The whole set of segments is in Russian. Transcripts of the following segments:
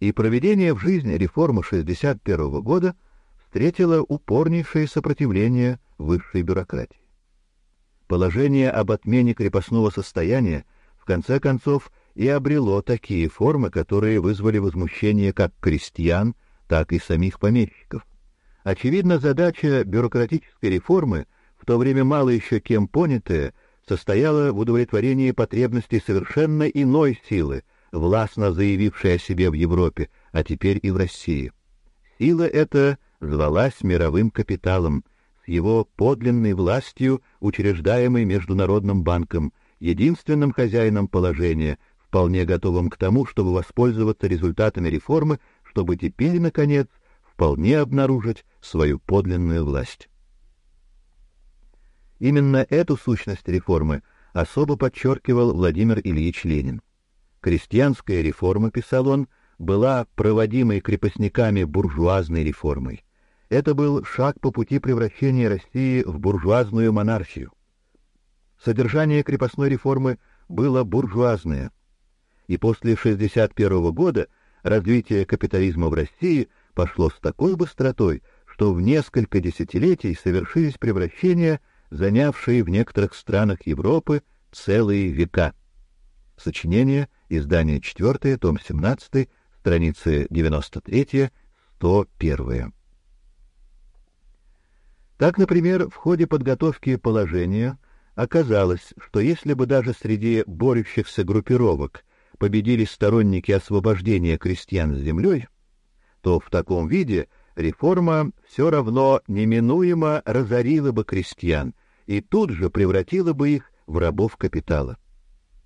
и проведение в жизнь реформы 61 года встретило упорнейшее сопротивление высшей бюрократии. Положение об отмене крепостного состояния в конце концов и обрело такие формы, которые вызвали возмущение как крестьян, так и самих помещиков. Очевидно, задача бюрократической реформы, в то время мало еще кем понятая, состояла в удовлетворении потребностей совершенно иной силы, властно заявившей о себе в Европе, а теперь и в России. Сила эта звалась мировым капиталом, с его подлинной властью, учреждаемой Международным банком, единственным хозяином положения, вполне готовым к тому, чтобы воспользоваться результатами реформы, чтобы теперь, наконец, вполне обнаружить свою подлинную власть. Именно эту сущность реформы особо подчеркивал Владимир Ильич Ленин. Крестьянская реформа, писал он, была проводимой крепостниками буржуазной реформой. Это был шаг по пути превращения России в буржуазную монархию. Содержание крепостной реформы было буржуазное, и после 61 года развитие капитализма в России пошло с такой быстротой, что в несколько десятилетий совершились превращения, занявшие в некоторых странах Европы целые века. Сочинение Издание 4, том 17, страницы 93-101. Так, например, в ходе подготовки положения оказалось, что если бы даже среди борющихся группировок победили сторонники освобождения крестьян с землей, то в таком виде реформа все равно неминуемо разорила бы крестьян и тут же превратила бы их в рабов капитала.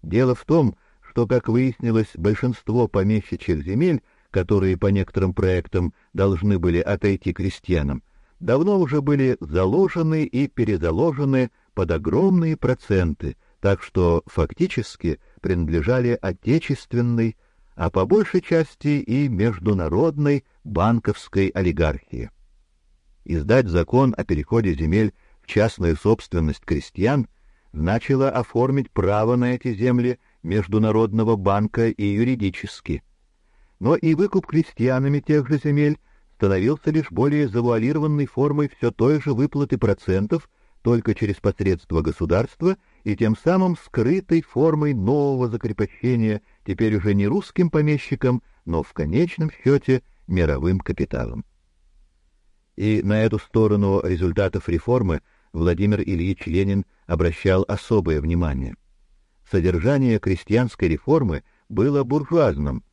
Дело в том, что, как выяснилось, большинство помещичьих земель, которые по некоторым проектам должны были отойти крестьянам, давно уже были заложены и перезаложены под огромные проценты, так что фактически принадлежали отечественной, а по большей части и международной банковской олигархии. Издать закон о переходе земель в частную собственность крестьян значило оформить право на эти земли Международного банка и юридически. Но и выкуп крестьянами тех же земель становился лишь более завуалированной формой все той же выплаты процентов только через посредство государства и тем самым скрытой формой нового закрепощения, теперь уже не русским помещикам, но в конечном счете мировым капиталом. И на эту сторону результатов реформы Владимир Ильич Ленин обращал особое внимание содержание крестьянской реформы было буржуазным.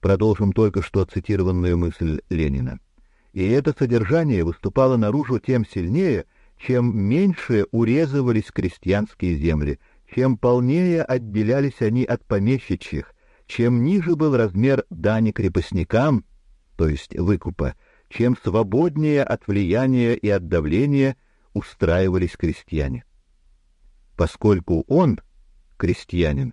Продолжим только что цитированную мысль Ленина. И это содержание выступало наружу тем сильнее, чем меньше урезывались крестьянские земли, чем полнее отделялись они от помещичьих, чем ниже был размер дани крепостникам, то есть выкупа, чем свободнее от влияния и от давления устраивались крестьяне. Поскольку он крестьянин,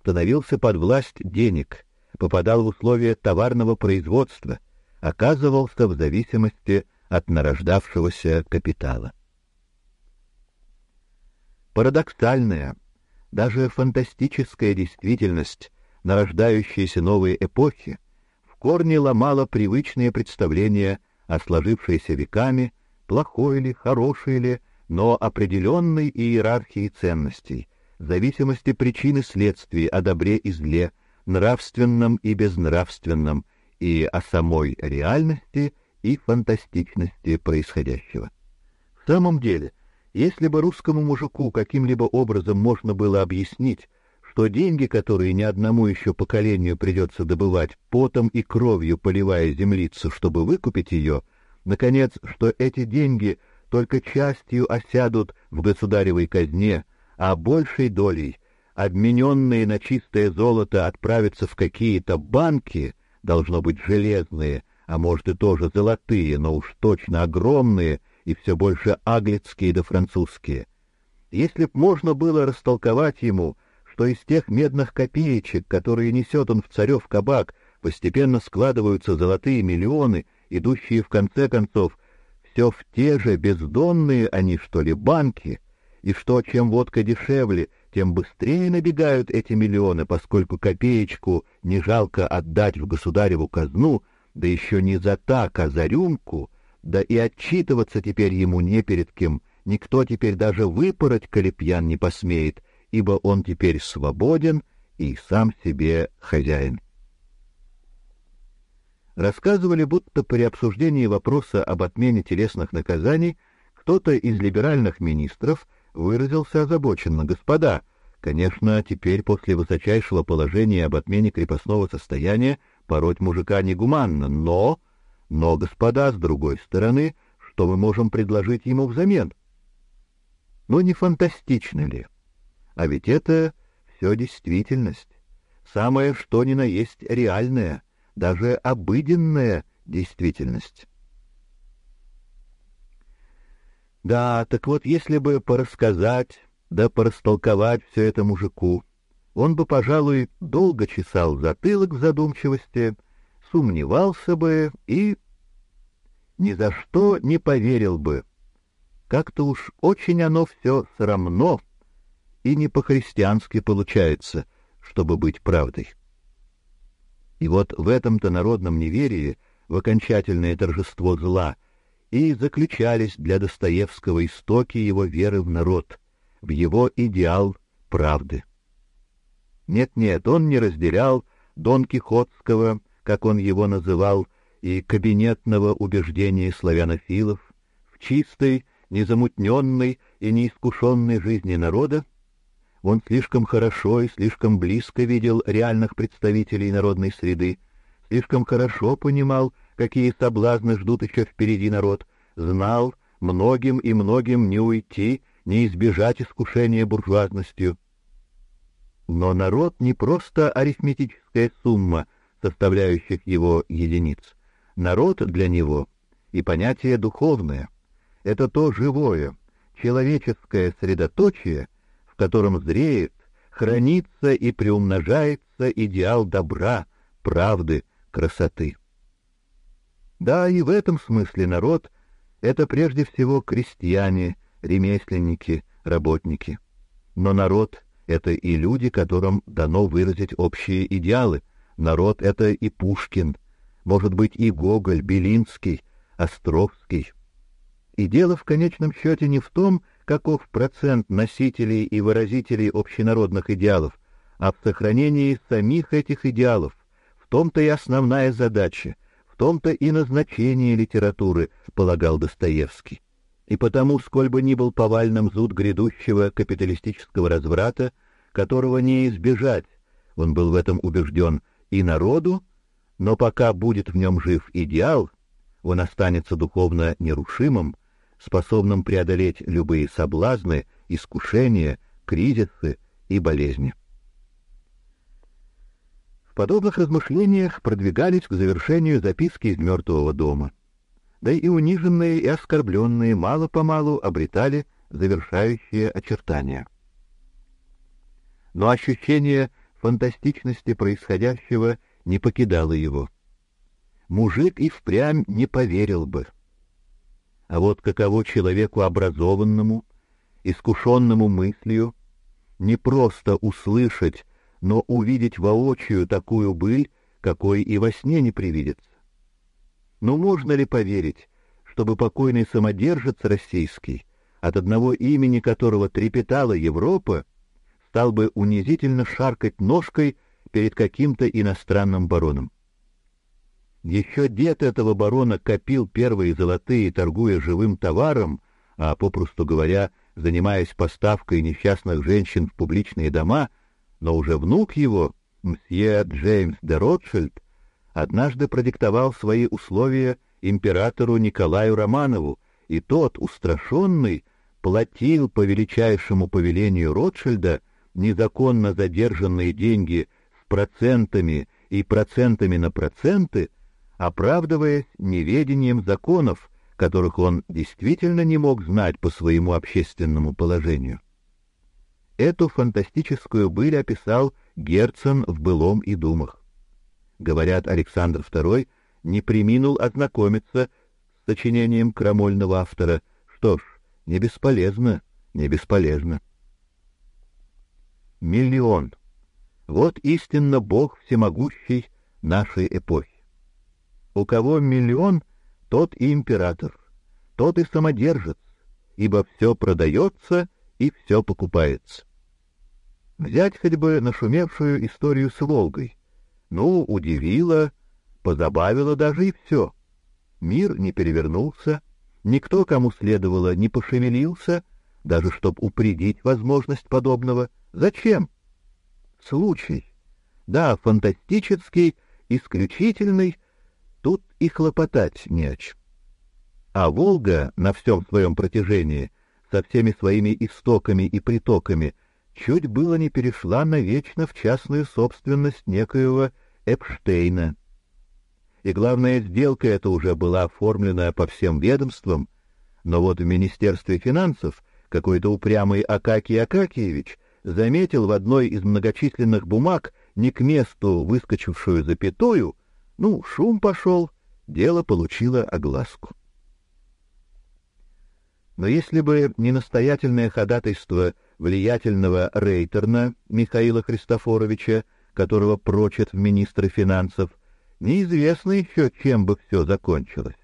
становился под власть денег, попадал в условия товарного производства, оказывался в зависимости от нарождавшегося капитала. Парадоксальная, даже фантастическая действительность нарождающейся новой эпохи в корне ломала привычные представления о сложившейся веками, плохой ли, хорошей ли, но определенной иерархии ценностей, зависимости причин и следствий, о добре и зле, нравственном и безнравственном, и о самой реальности и фантастичности происходящего. В самом деле, если бы русскому мужику каким-либо образом можно было объяснить, что деньги, которые ни одному еще поколению придется добывать потом и кровью поливая землицу, чтобы выкупить ее, наконец, что эти деньги только частью осядут в государевой казне, а большей долей обмененные на чистое золото отправятся в какие-то банки, должно быть железные, а может и тоже золотые, но уж точно огромные и все больше английские да французские. Если б можно было растолковать ему, что из тех медных копеечек, которые несет он в царев кабак, постепенно складываются золотые миллионы, идущие в конце концов все в те же бездонные они, что ли, банки, и что чем водка дешевле, тем быстрее набегают эти миллионы, поскольку копеечку не жалко отдать в государеву казну, да еще не за так, а за рюмку, да и отчитываться теперь ему не перед кем, никто теперь даже выпороть колепьян не посмеет, ибо он теперь свободен и сам себе хозяин. Рассказывали, будто при обсуждении вопроса об отмене телесных наказаний кто-то из либеральных министров выразился озабоченно: "Господа, конечно, теперь после высочайшего положения об отмене крепостного состояния пороть мужика негуманно, но но, господа, с другой стороны, что мы можем предложить ему взамен? Ну не фантастично ли? А ведь это все действительность, самое что ни на есть реальное даже обыденная действительность. Да, так вот, если бы порассказать, да порастолковать все это мужику, он бы, пожалуй, долго чесал затылок в задумчивости, сомневался бы и ни за что не поверил бы. Как-то уж очень оно все срамно и не по-христиански получается, чтобы быть правдой. И вот в этом-то народном неверии, в окончательное торжество зла, и заключались для Достоевского истоки его веры в народ, в его идеал правды. Нет-нет, он не разделял Дон Кихотского, как он его называл, и кабинетного убеждения славянофилов в чистой, незамутненной и неискушенной жизни народа, он слишком хорошо и слишком близко видел реальных представителей народной среды, слишком хорошо понимал, какие соблазны ждут еще впереди народ, знал, многим и многим не уйти, не избежать искушения буржуазностью. Но народ не просто арифметическая сумма составляющих его единиц. Народ для него и понятие духовное — это то живое, человеческое средоточие, в котором зреет, хранится и приумножается идеал добра, правды, красоты. Да, и в этом смысле народ — это прежде всего крестьяне, ремесленники, работники. Но народ — это и люди, которым дано выразить общие идеалы. Народ — это и Пушкин, может быть, и Гоголь, Белинский, Островский. И дело в конечном счете не в том, каков процент носителей и выразителей общенародных идеалов, а в сохранении самих этих идеалов. В том-то и основная задача, в том-то и назначение литературы, полагал Достоевский. И потому, сколь бы ни был повальным зуд грядущего капиталистического разврата, которого не избежать, он был в этом убежден, и народу, но пока будет в нем жив идеал, он останется духовно нерушимым, способным преодолеть любые соблазны, искушения, кризисы и болезни. Подобных размышлениях продвигались к завершению записки из мертвого дома. Да и униженные и оскорбленные мало-помалу обретали завершающие очертания. Но ощущение фантастичности происходящего не покидало его. Мужик и впрямь не поверил бы. А вот каково человеку образованному, искушенному мыслью, не просто услышать, но увидеть воочию такую быль, какой и во сне не привидится. Но можно ли поверить, чтобы покойный самодержец российский, от одного имени которого трепетала Европа, стал бы унизительно шаркать ножкой перед каким-то иностранным бароном? Еще дед этого барона копил первые золотые, торгуя живым товаром, а, попросту говоря, занимаясь поставкой несчастных женщин в публичные дома, но уже внук его, мсье Джеймс де Ротшильд, однажды продиктовал свои условия императору Николаю Романову, и тот, устрашенный, платил по величайшему повелению Ротшильда незаконно задержанные деньги с процентами и процентами на проценты, оправдываясь неведением законов, которых он действительно не мог знать по своему общественному положению. Эту фантастическую быль описал Герцен в «Былом и думах». Говорят, Александр II не приминул ознакомиться с сочинением крамольного автора. Что ж, не бесполезно, не бесполезно. миллион. Вот истинно Бог всемогущий нашей эпохи. У кого миллион, тот и император, тот и самодержец, ибо все продается и все покупается. Взять хоть бы нашумевшую историю с Волгой. Ну, удивило, позабавило даже и все. Мир не перевернулся, никто, кому следовало, не пошевелился, даже чтоб упредить возможность подобного. Зачем? Случай. Да, фантастический, исключительный, тут и хлопотать не о чем. А Волга на всем своем протяжении, со всеми своими истоками и притоками, чуть было не перешла навечно в частную собственность некоего Эпштейна. И главная сделка эта уже была оформлена по всем ведомствам, но вот в Министерстве финансов какой-то упрямый Акакий Акакиевич заметил в одной из многочисленных бумаг не к месту выскочившую запятую, ну, шум пошел, дело получило огласку. Но если бы не настоятельное ходатайство влиятельного рейтерна Михаила Христофоровича, которого прочат в министры финансов, неизвестно еще, чем бы все закончилось.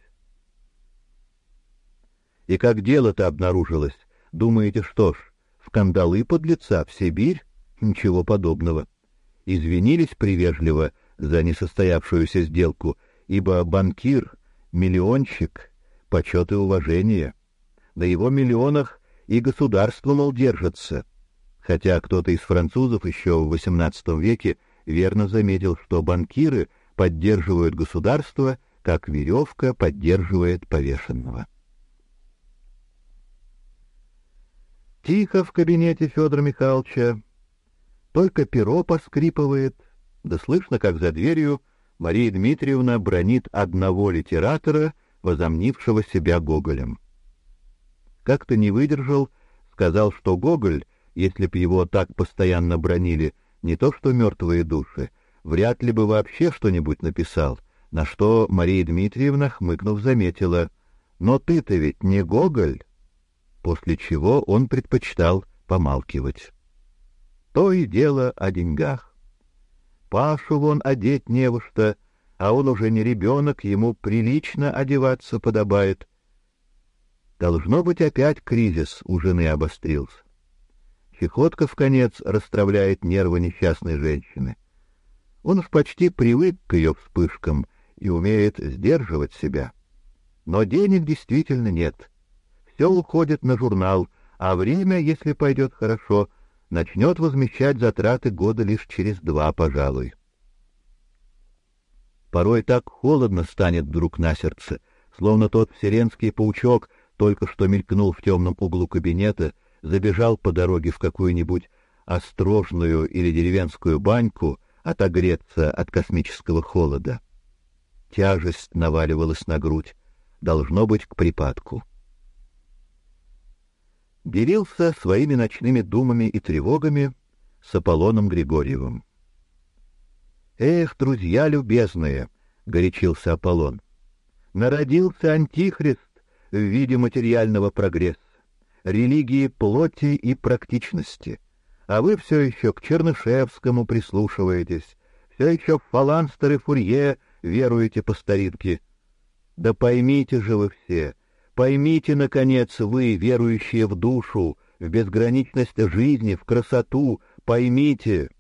И как дело-то обнаружилось, думаете, что ж, в кандалы подлеца в Сибирь? Ничего подобного. Извинились привежливо за несостоявшуюся сделку, ибо банкир, миллионщик, почет и уважение. На его миллионах и государство, мол, держится. Хотя кто-то из французов еще в XVIII веке верно заметил, что банкиры поддерживают государство, как веревка поддерживает повешенного. Тихо в кабинете Федора Михайловича, только перо поскрипывает, да слышно, как за дверью Мария Дмитриевна бронит одного литератора, возомнившего себя Гоголем. Как-то не выдержал, сказал, что Гоголь, если б его так постоянно бронили, не то что мертвые души, вряд ли бы вообще что-нибудь написал, на что Мария Дмитриевна, хмыкнув, заметила, «Но ты-то ведь не Гоголь», после чего он предпочитал помалкивать. То и дело о деньгах. Пашу вон одеть не во что, а он уже не ребенок, ему прилично одеваться подобает. Должно быть, опять кризис у жены обострился. Чехотка в конец расстраивает нервы несчастной женщины. Он уж почти привык к ее вспышкам и умеет сдерживать себя. Но денег действительно нет. Все уходит на журнал, а время, если пойдет хорошо, начнет возмещать затраты года лишь через два, пожалуй. Порой так холодно станет вдруг на сердце, словно тот вселенский паучок только что мелькнул в темном углу кабинета, забежал по дороге в какую-нибудь острожную или деревенскую баньку отогреться от космического холода. Тяжесть наваливалась на грудь, должно быть к припадку делился своими ночными думами и тревогами с Аполлоном Григорьевым. «Эх, друзья любезные!» — горячился Аполлон. «Народился антихрист в виде материального прогресса, религии плоти и практичности, а вы все еще к Чернышевскому прислушиваетесь, все еще в фаланстеры Фурье веруете по старинке. Да поймите же вы все, Поймите, наконец, вы, верующие в душу, в безграничность жизни, в красоту, поймите,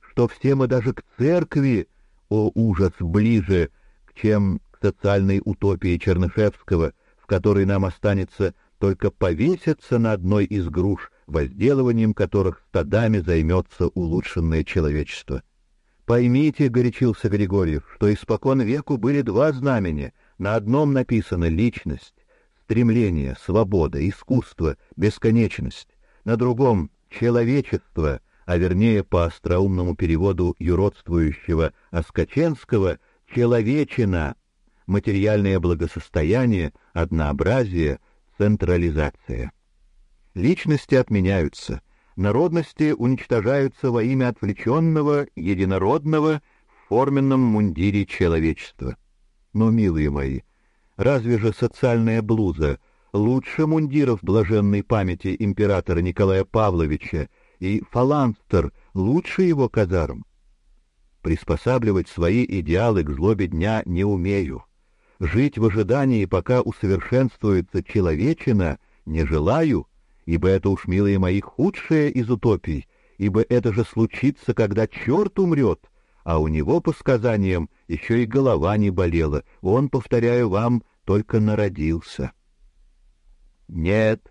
что все мы даже к церкви, о ужас, ближе, чем к социальной утопии Чернышевского, в которой нам останется только повеситься на одной из груш, возделыванием которых стадами займется улучшенное человечество. Поймите, горячился Григорьев, что испокон веку были два знамения. На одном написано личность, стремление, свобода, искусство, бесконечность, на другом — человечество, а вернее по остроумному переводу юродствующего Оскаченского «человечина», материальное благосостояние, однообразие, централизация. Личности отменяются, народности уничтожаются во имя отвлеченного, единородного в форменном мундире человечества. Но, милые мои, — Разве же социальная блуза лучше мундиров блаженной памяти императора Николая Павловича и фаланстер лучше его казарм. Приспосабливать свои идеалы к злобе дня не умею. Жить в ожидании, пока усовершенствуется человечина, не желаю, ибо это уж, милые мои, худшее из утопий, ибо это же случится, когда черт умрет, а у него, по сказаниям, еще и голова не болела, он, повторяю вам, только народился. Нет,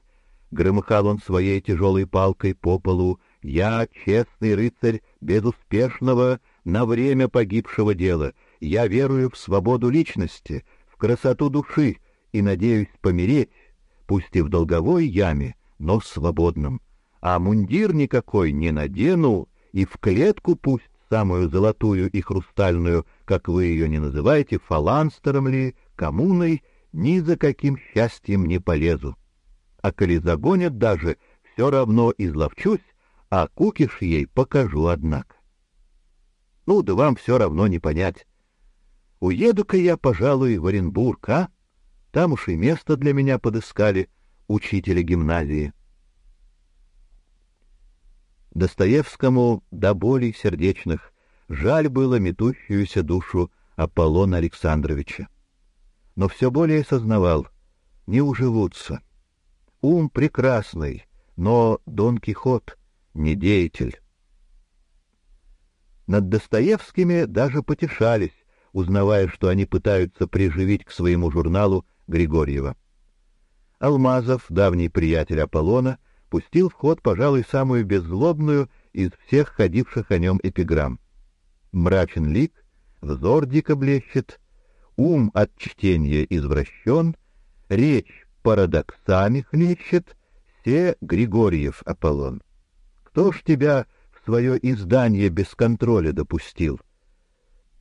громыхал он своей тяжелой палкой по полу, я честный рыцарь безуспешного на время погибшего дела. Я верую в свободу личности, красоту души и надеюсь помереть, пусть и в долговой яме, но свободным. А мундир никакой не надену и в клетку пусть самую золотую и хрустальную, как вы ее не называете, фаланстером ли, коммуной, ни за каким счастьем не полезу. А коли загонят даже, все равно изловчусь, а кукиш ей покажу, однако. Ну, да вам все равно не понять. Уеду-ка я, пожалуй, в Оренбург, а? Там уж и место для меня подыскали учителя гимназии. Достоевскому до боли сердечных жаль было метущуюся душу Аполлона Александровича. Но все более сознавал, не уживутся. Ум прекрасный, но Дон Кихот не деятель. Над Достоевскими даже потешались, узнавая, что они пытаются приживить к своему журналу Григорьева. Алмазов, давний приятель Аполлона, пустил в ход, пожалуй, самую беззлобную из всех ходивших о нем эпиграмм. Мрачен лик, взор дико блещет, ум от чтения извращен, речь парадоксами хлещет, все Григорьев Аполлон. Кто ж тебя свое издание без контроля допустил.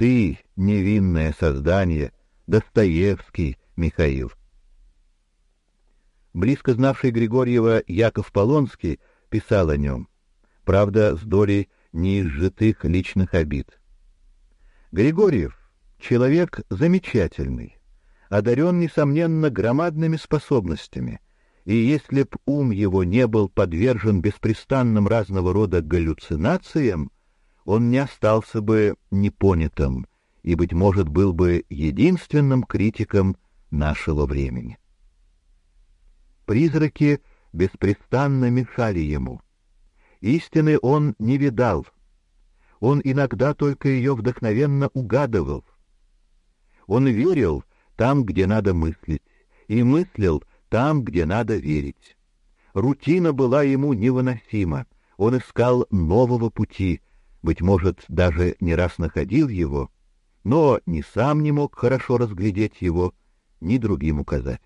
Ты, невинное создание, Достоевский, Михаил. Близко знавший Григорьева Яков Полонский писал о нем, правда, с долей неизжитых личных обид. Григорьев — человек замечательный, одарен, несомненно, громадными способностями — и если б ум его не был подвержен беспрестанным разного рода галлюцинациям, он не остался бы непонятым и, быть может, был бы единственным критиком нашего времени. Призраки беспрестанно мешали ему. Истины он не видал. Он иногда только ее вдохновенно угадывал. Он верил там, где надо мыслить, и мыслил там, где надо верить. Рутина была ему невыносима. Он искал нового пути, быть может, даже не раз находил его, но ни сам не мог хорошо разглядеть его, ни другим указать.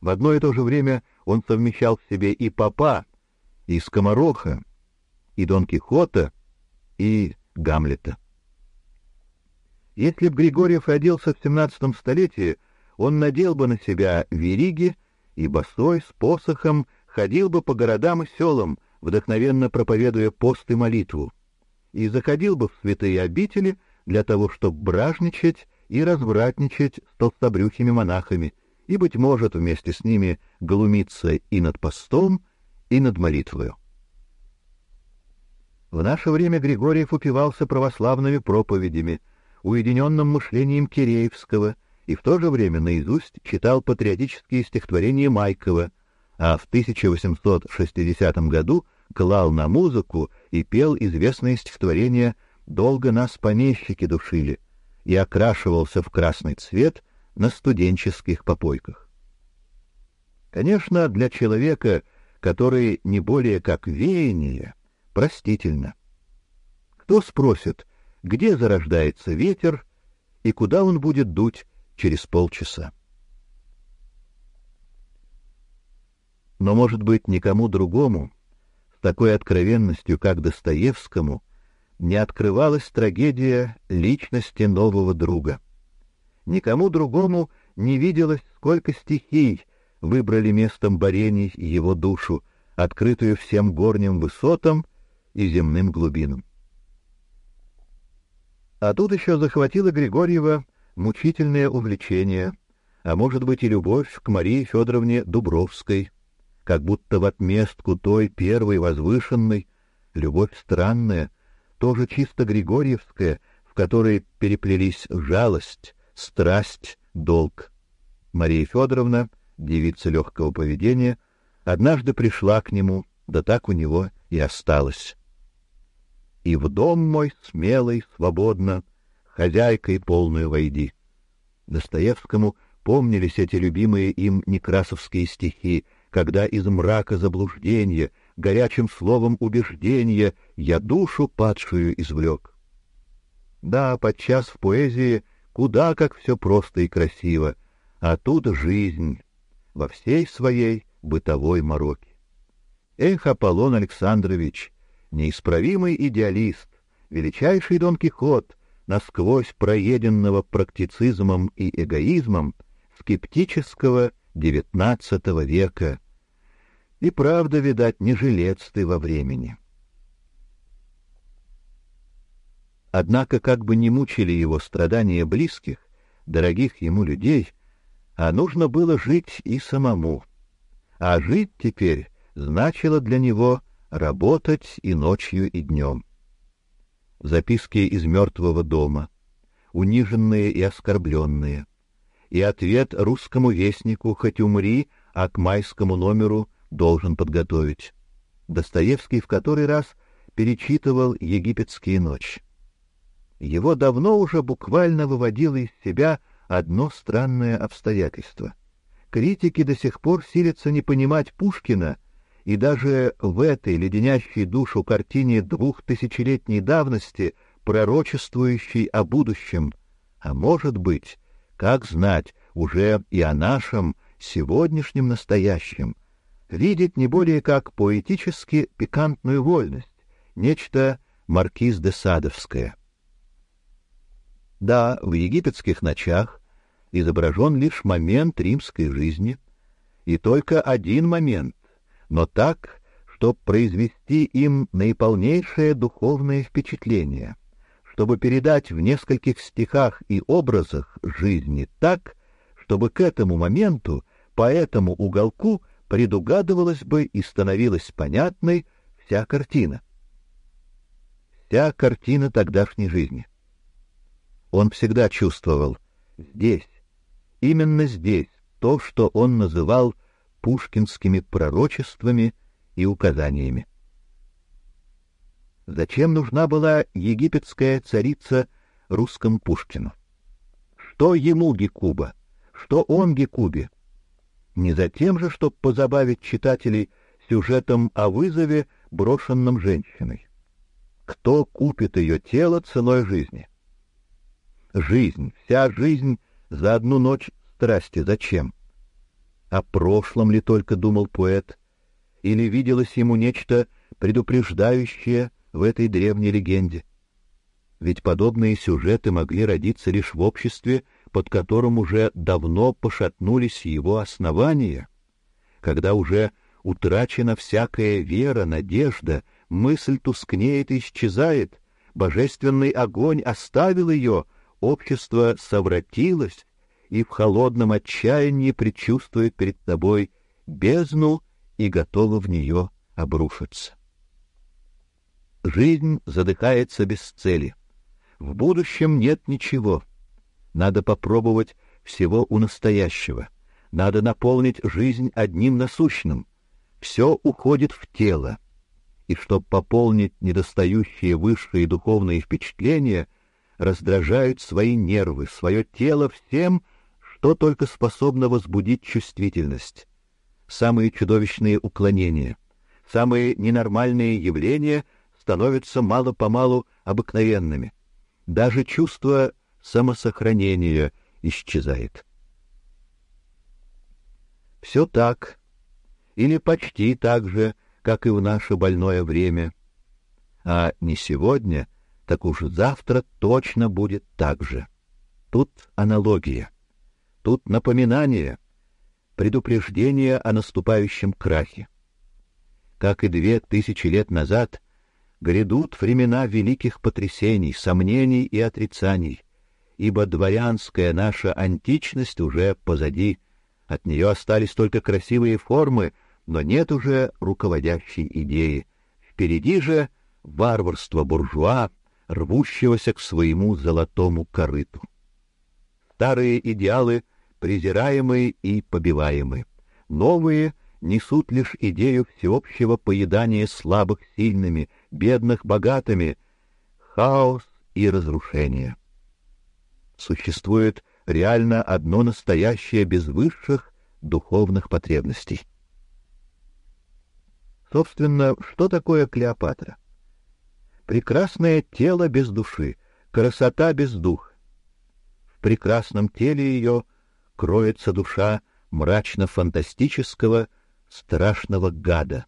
В одно и то же время он совмещал в себе и папа, и скомороха, и Дон Кихота, и Гамлета. Если б Григорьев родился в XVII столетии, он надел бы на себя вериги и босой с посохом ходил бы по городам и селам, вдохновенно проповедуя пост и молитву, и заходил бы в святые обители для того, чтобы бражничать и развратничать с толстобрюхими монахами, и, быть может, вместе с ними глумиться и над постом, и над молитвою. В наше время Григорьев упивался православными проповедями, уединенным мышлением Киреевского — и в то же время наизусть читал патриотические стихотворения Майкова, а в 1860 году клал на музыку и пел известные стихотворения «Долго нас помещики душили» и окрашивался в красный цвет на студенческих попойках. Конечно, для человека, который не более как веяние, простительно. Кто спросит, где зарождается ветер и куда он будет дуть через полчаса. Но, может быть, никому другому такой откровенностью, как Достоевскому, не открывалась трагедия личности нового друга. Никому другому не виделось, сколько стихий выбрали местом борений его душу, открытую всем горним высотам и земным глубинам. А тут еще захватила Григорьева мучительное увлечение, а может быть и любовь к Марии Федоровне Дубровской. Как будто в отместку той первой возвышенной, любовь странная, тоже чисто григорьевская, в которой переплелись жалость, страсть, долг. Мария Федоровна, девица легкого поведения, однажды пришла к нему, да так у него и осталась. И в дом мой смелый, свободно, хозяйкой полную войди. Достоевскому помнились эти любимые им некрасовские стихи, когда из мрака заблуждения, горячим словом убеждения я душу падшую извлек. Да, подчас в поэзии куда как все просто и красиво, а тут жизнь во всей своей бытовой мороке. Эх, Аполлон Александрович, неисправимый идеалист, величайший Дон Кихот, насквозь проеденного практицизмом и эгоизмом скептического XIX века. И правда, видать, не жилец ты во времени. Однако, как бы не мучили его страдания близких, дорогих ему людей, а нужно было жить и самому. А жить теперь значило для него работать и ночью, и днем. Записки из мертвого дома, униженные и оскорбленные, и ответ русскому вестнику «Хоть умри», а к майскому номеру должен подготовить. Достоевский в который раз перечитывал «Египетские ночи». Его давно уже буквально выводило из себя одно странное обстоятельство. Критики до сих пор силятся не понимать Пушкина и даже в этой леденящей душу картине двухтысячелетней давности, пророчествующей о будущем, а может быть, как знать, уже и о нашем сегодняшнем настоящем, видеть не более как поэтически пикантную вольность, нечто маркиз де Садовское. Да, в египетских ночах изображен лишь момент римской жизни, и только один момент, но так, чтобы произвести им наиполнейшее духовное впечатление, чтобы передать в нескольких стихах и образах жизни так, чтобы к этому моменту, по этому уголку предугадывалась бы и становилась понятной вся картина. Вся картина тогдашней жизни. Он всегда чувствовал здесь, именно здесь, то, что он называл пушкинскими пророчествами и указаниями. Зачем нужна была египетская царица русскому Пушкину? Что ему Гекуба? Что он Гекубе? Не за тем же, чтобы позабавить читателей сюжетом о вызове, брошенном женщиной. Кто купит ее тело ценой жизни? Жизнь, вся жизнь за одну ночь страсти зачем? О прошлом ли только думал поэт, или виделось ему нечто предупреждающее в этой древней легенде? Ведь подобные сюжеты могли родиться лишь в обществе, под которым уже давно пошатнулись его основания, когда уже утрачена всякая вера, надежда, мысль тускнеет и исчезает, божественный огонь оставил ее, общество совратилось и в холодном отчаянии предчувствует перед тобой бездну и готово в нее обрушиться. Жизнь задыхается без цели. В будущем нет ничего. Надо попробовать всего у настоящего. Надо наполнить жизнь одним насущным. Все уходит в тело. И чтобы пополнить недостающие высшие духовные впечатления — раздражают свои нервы, свое тело всем, что только способно возбудить чувствительность. Самые чудовищные уклонения, самые ненормальные явления становятся мало-помалу обыкновенными. Даже чувство самосохранения исчезает. Все так, или почти так же, как и в наше больное время, а не сегодня — так уж завтра точно будет так же. Тут аналогия, тут напоминание, предупреждение о наступающем крахе. Как и две тысячи лет назад, грядут времена великих потрясений, сомнений и отрицаний, ибо дворянская наша античность уже позади, от нее остались только красивые формы, но нет уже руководящей идеи. Впереди же варварство буржуа, рвущегося к своему золотому корыту. Старые идеалы презираемы и побиваемы. Новые несут лишь идею всеобщего поедания слабых сильными, бедных богатыми, хаос и разрушение. Существует реально одно настоящее без высших духовных потребностей. Собственно, что такое Клеопатра? Прекрасное тело без души, красота без духа. В прекрасном теле ее кроется душа мрачно-фантастического, страшного гада.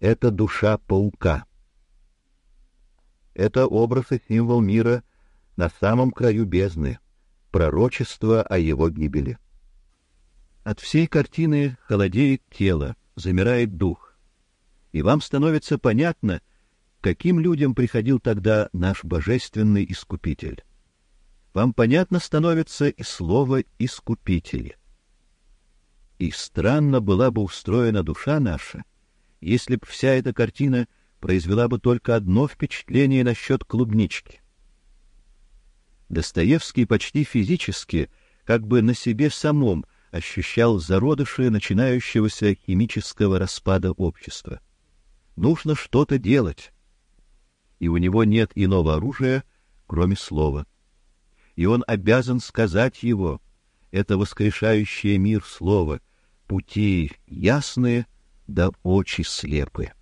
Это душа паука. Это образ и символ мира на самом краю бездны, пророчество о его гибели. От всей картины холодеет тело, замирает дух. И вам становится понятно, каким людям приходил тогда наш божественный искупитель. Вам понятно становится и слово искупитель. И странно была бы устроена душа наша, если б вся эта картина произвела бы только одно впечатление насчет клубнички. Достоевский почти физически, как бы на себе самом, ощущал зародыши начинающегося химического распада общества. Нужно что-то делать. И у него нет иного оружия, кроме слова. И он обязан сказать его, это воскрешающее мир слово, пути ясные да очи слепые.